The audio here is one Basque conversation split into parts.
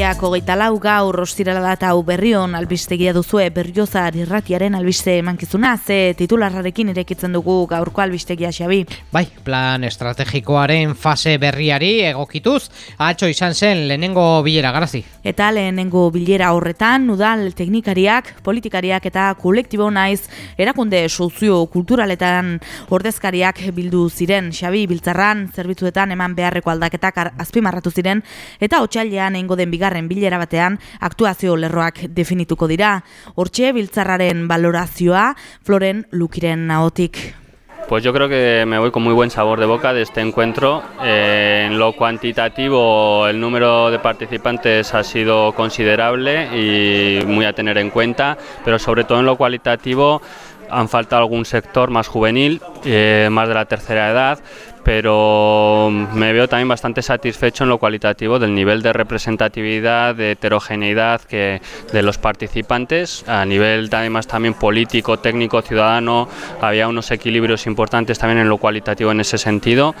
Urtarriak hogeita lau gaur ostirala da hau berrion albistegia duzue berriozar irratiaren albiste emankizuna ze titularrarekin irekitzen dugu gaurko albistegia xabi. Bai, plan estrategikoaren fase berriari egokituz, atxo izan zen lehenengo bilera garazi. Eta lehenengo bilera horretan, udal teknikariak, politikariak eta kolektibo naiz erakunde sozio kulturaletan ordezkariak bildu ziren xabi biltzarran, zerbitzuetan eman beharreko aldaketak azpimarratu ziren, eta otxailean egingo den bigarren bilera batean aktuazio lerroak definituko dira. Hortxe biltzarraren valorazioa Floren Lukiren naotik. Pues yo creo que me voy con muy buen sabor de boca de este encuentro. Eh, en lo cuantitativo, el número de participantes ha sido considerable y muy a tener en cuenta, pero sobre todo en lo cualitativo han faltado algún sector más juvenil, eh, más de la tercera edad, pero me veo también bastante satisfecho en lo cualitativo del nivel de representatividad, de heterogeneidad que de los participantes, a nivel además también político, técnico, ciudadano, había unos equilibrios importantes también en lo cualitativo en ese sentido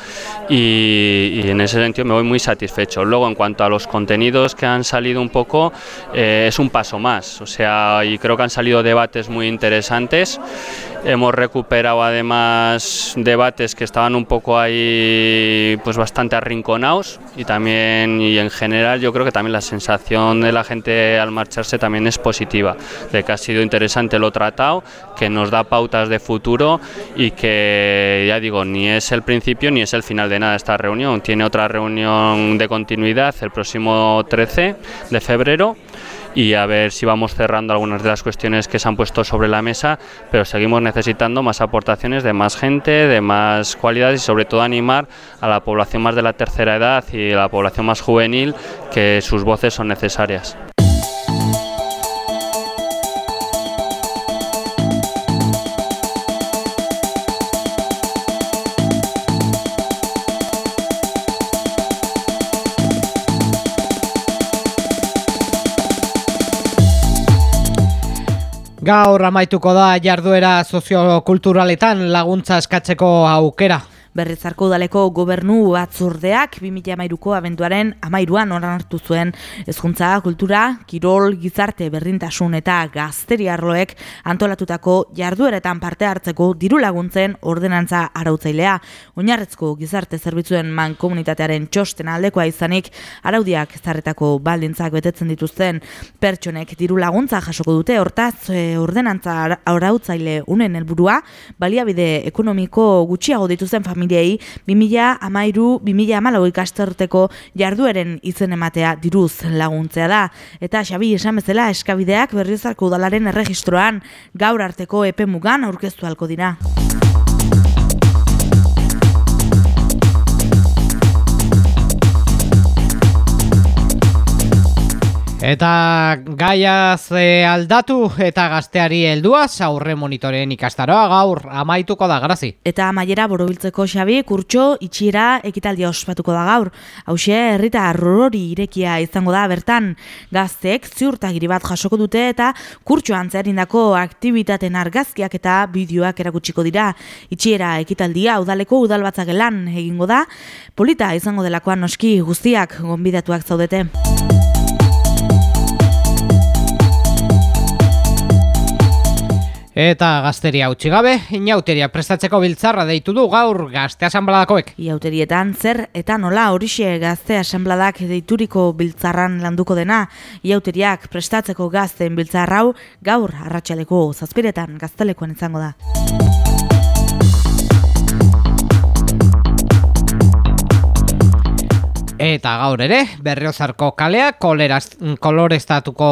y, en ese sentido me voy muy satisfecho. Luego en cuanto a los contenidos que han salido un poco, eh, es un paso más, o sea, y creo que han salido debates muy interesantes. Hemos recuperado además debates que estaban un poco ahí pues bastante arrinconados y también y en general yo creo que también la sensación de la gente al marcharse también es positiva, de que ha sido interesante lo tratado, que nos da pautas de futuro y que ya digo, ni es el principio ni es el final de nada esta reunión, tiene otra reunión de continuidad el próximo 13 de febrero y a ver si vamos cerrando algunas de las cuestiones que se han puesto sobre la mesa, pero seguimos necesitando más aportaciones de más gente, de más cualidades y sobre todo animar a la población más de la tercera edad y a la población más juvenil que sus voces son necesarias. Gaur amaituko da jarduera soziokulturaletan laguntza eskatzeko aukera. Berrizarko udaleko gobernu batzordeak 2013ko abenduaren amairuan oran hartu zuen hezkuntza kultura, kirol, gizarte berdintasun eta gazteri arloek antolatutako jardueretan parte hartzeko diru laguntzen ordenantza arautzailea. Oinarrezko gizarte zerbitzuen man komunitatearen txosten aldekoa izanik araudiak zarretako baldintzak betetzen dituzten pertsonek diru laguntza jasoko dute hortaz e, ordenantza arautzaile unen helburua baliabide ekonomiko gutxiago dituzten familia familiei 2000 amairu, 2000 amalau ikastorteko jardueren izen ematea diruz laguntzea da. Eta Xabi esan bezala eskabideak berriozarko udalaren erregistroan gaur arteko epe mugan aurkeztu halko dira. Eta gaiaz e, aldatu eta gazteari helduaz aurre monitoren ikastaroa gaur amaituko da grazi. Eta amaiera borobiltzeko xabi kurtso itxiera ekitaldia ospatuko da gaur. Hauxe herrita arrorori irekia izango da bertan gazteek ziurtagiri bat jasoko dute eta kurtso antzerindako aktivitaten argazkiak eta bideoak erakutsiko dira. Itxiera ekitaldia udaleko udalbatzak lan egingo da. Polita izango delakoan noski guztiak gonbidatuak zaudete. Eta gazteria utzi gabe, inauteria prestatzeko biltzarra deitu du gaur gazte asanbladakoek. Iauterietan zer eta nola horixe gazte asanbladak deituriko biltzarran landuko dena, iauteriak prestatzeko gazten biltzarrau gaur arratsaleko zazpiretan gaztelekoan izango da. Eta gaur ere, berriozarko kalea kolorestatuko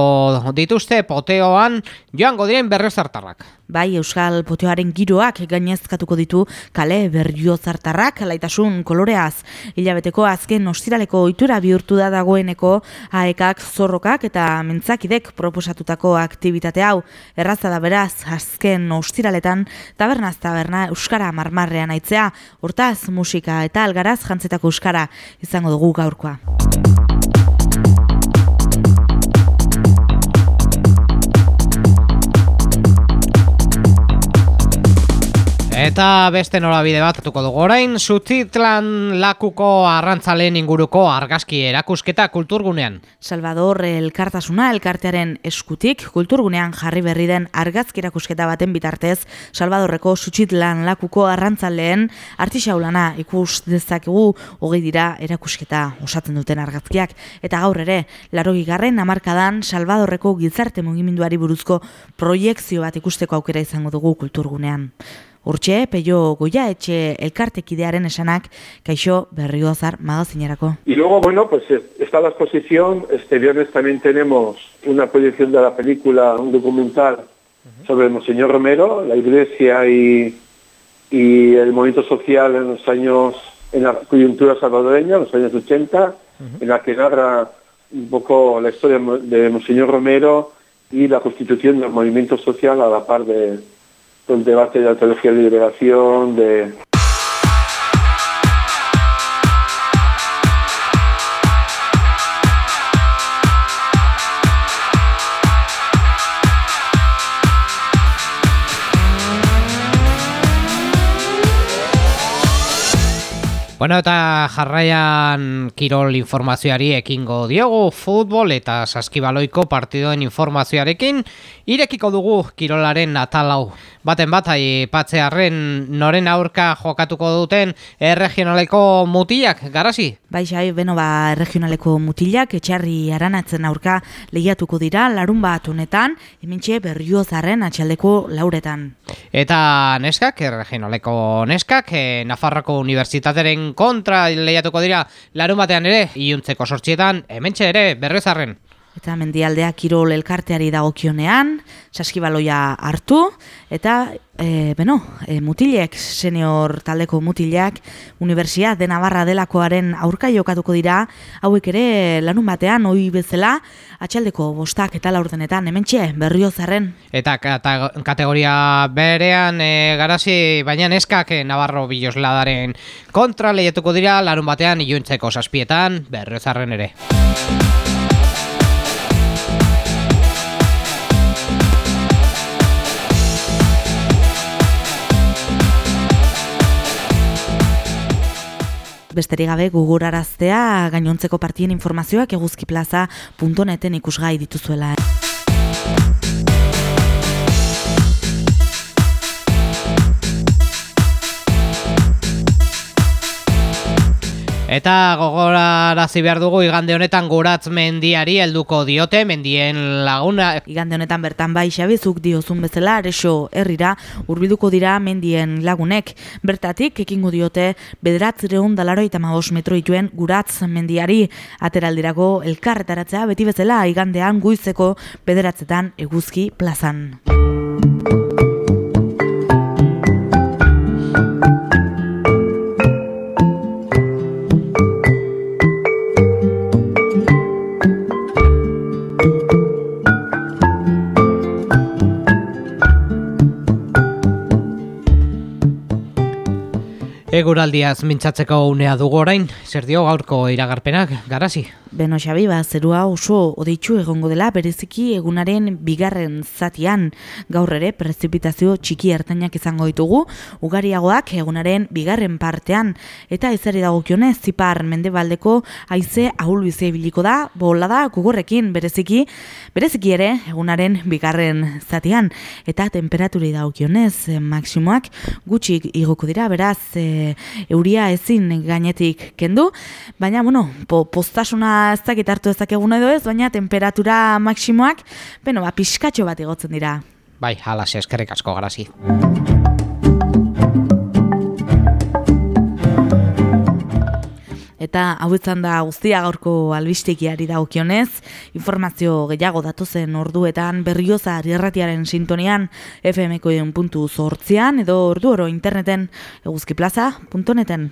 dituzte poteoan joango diren berriozartarrak. Bai, Euskal Poteoaren giroak gainezkatuko ditu kale berriozartarrak laitasun koloreaz. Hilabeteko azken ostiraleko ohitura bihurtu da dagoeneko aekak zorrokak eta mentzakidek proposatutako aktivitate hau. Erraza da beraz, azken ostiraletan tabernaz taberna Euskara marmarrean aitzea. Hortaz, musika eta algaraz jantzetako Euskara izango dugu gaurkoa. Eta beste norabide bat atuko dugu orain, Zutitlan lakuko arrantzaleen inguruko argazki erakusketa kulturgunean. Salvador elkartasuna elkartearen eskutik kulturgunean jarri berri den argazki erakusketa baten bitartez Salvadorreko Zutitlan lakuko arrantzaleen artisaulana ikus dezakegu hogei dira erakusketa osatzen duten argazkiak. Eta gaur ere, larogi garren amarkadan Salvadorreko gizarte mugimenduari buruzko proiektzio bat ikusteko aukera izango dugu kulturgunean. Urtxe, peio goia etxe elkartekidearen esanak, kaixo berriozar magazinerako. Y luego, bueno, pues está la exposición, este viernes también tenemos una proyección de la película, un documental sobre Monseñor Romero, la iglesia y, y el movimiento social en los años, en la coyuntura salvadoreña, en los años 80, en la que narra un poco la historia de Monseñor Romero y la constitución del movimiento social a la par de el debate de la teología de liberación, de Bueno, eta jarraian kirol informazioari ekingo diogu futbol eta saskibaloiko partidoen informazioarekin irekiko dugu kirolaren atalau. Baten bat, patzearen noren aurka jokatuko duten erregionaleko mutilak, garasi? Bai, xai, beno ba, erregionaleko mutilak etxarri aranatzen aurka lehiatuko dira larun bat honetan, emintxe berriozaren atxaldeko lauretan. Eta neskak, erregionaleko neskak, e, Nafarroko Unibertsitateren kontra lehiatuko dira larun batean ere, iuntzeko sortxietan, hementxe ere, berrezarren. Eta mendialdea kirol elkarteari dagokionean, saskibaloia hartu, eta, e, beno, e, mutilek, senior taldeko mutilek, Universia de Navarra delakoaren aurka jokatuko dira, hauek ere lanun batean, oi bezala, atxaldeko bostak eta laurdenetan, hemen txe, berrio zarren. Eta kategoria berean, e, garazi, baina neskak e, Navarro Bilosladaren kontra lehiatuko dira, larun batean, iuntzeko saspietan, berrio zarren ere. Besterik gabe guguraraztea gainontzeko partien informazioak eguzkiplaza.neten ikusgai dituzuela. Eta gogorarazi behar dugu igande honetan guratz mendiari helduko diote mendien laguna. Igande honetan bertan bai xabizuk diozun bezala areso herrira urbiduko dira mendien lagunek. Bertatik ekingo diote bederatz reun dalaro eta metro ituen guratz mendiari ateraldirako elkarretaratzea beti bezala igandean guizeko bederatzetan eguzki plazan. Eguraldiaz mintzatzeko unea dugu orain, zer dio gaurko iragarpenak, garazi? Beno Xabi, ba, zerua oso odeitzu egongo dela bereziki egunaren bigarren zatian. Gaur ere prezipitazio txiki ertainak izango ditugu, ugariagoak egunaren bigarren partean. Eta ezari dagokionez zipar mendebaldeko haize ahul bizia biliko da, bola da gugorrekin bereziki, bereziki ere egunaren bigarren zatian. Eta temperaturi dagokionez maksimoak gutxik igoko dira, beraz, e, euria ezin gainetik kendu, baina, bueno, po, postasuna ez dakit hartu ezakeguna edo ez, baina temperatura maksimoak, beno, ba, pixkatxo bat igotzen dira. Bai, hala, eskerrik asko garazi. Eta hau izan da guztia gaurko albistekiari dagokionez, informazio gehiago datozen orduetan berrioza erratiaren sintonian fmko puntu zortzian edo ordu oro interneten eguzkiplaza.neten.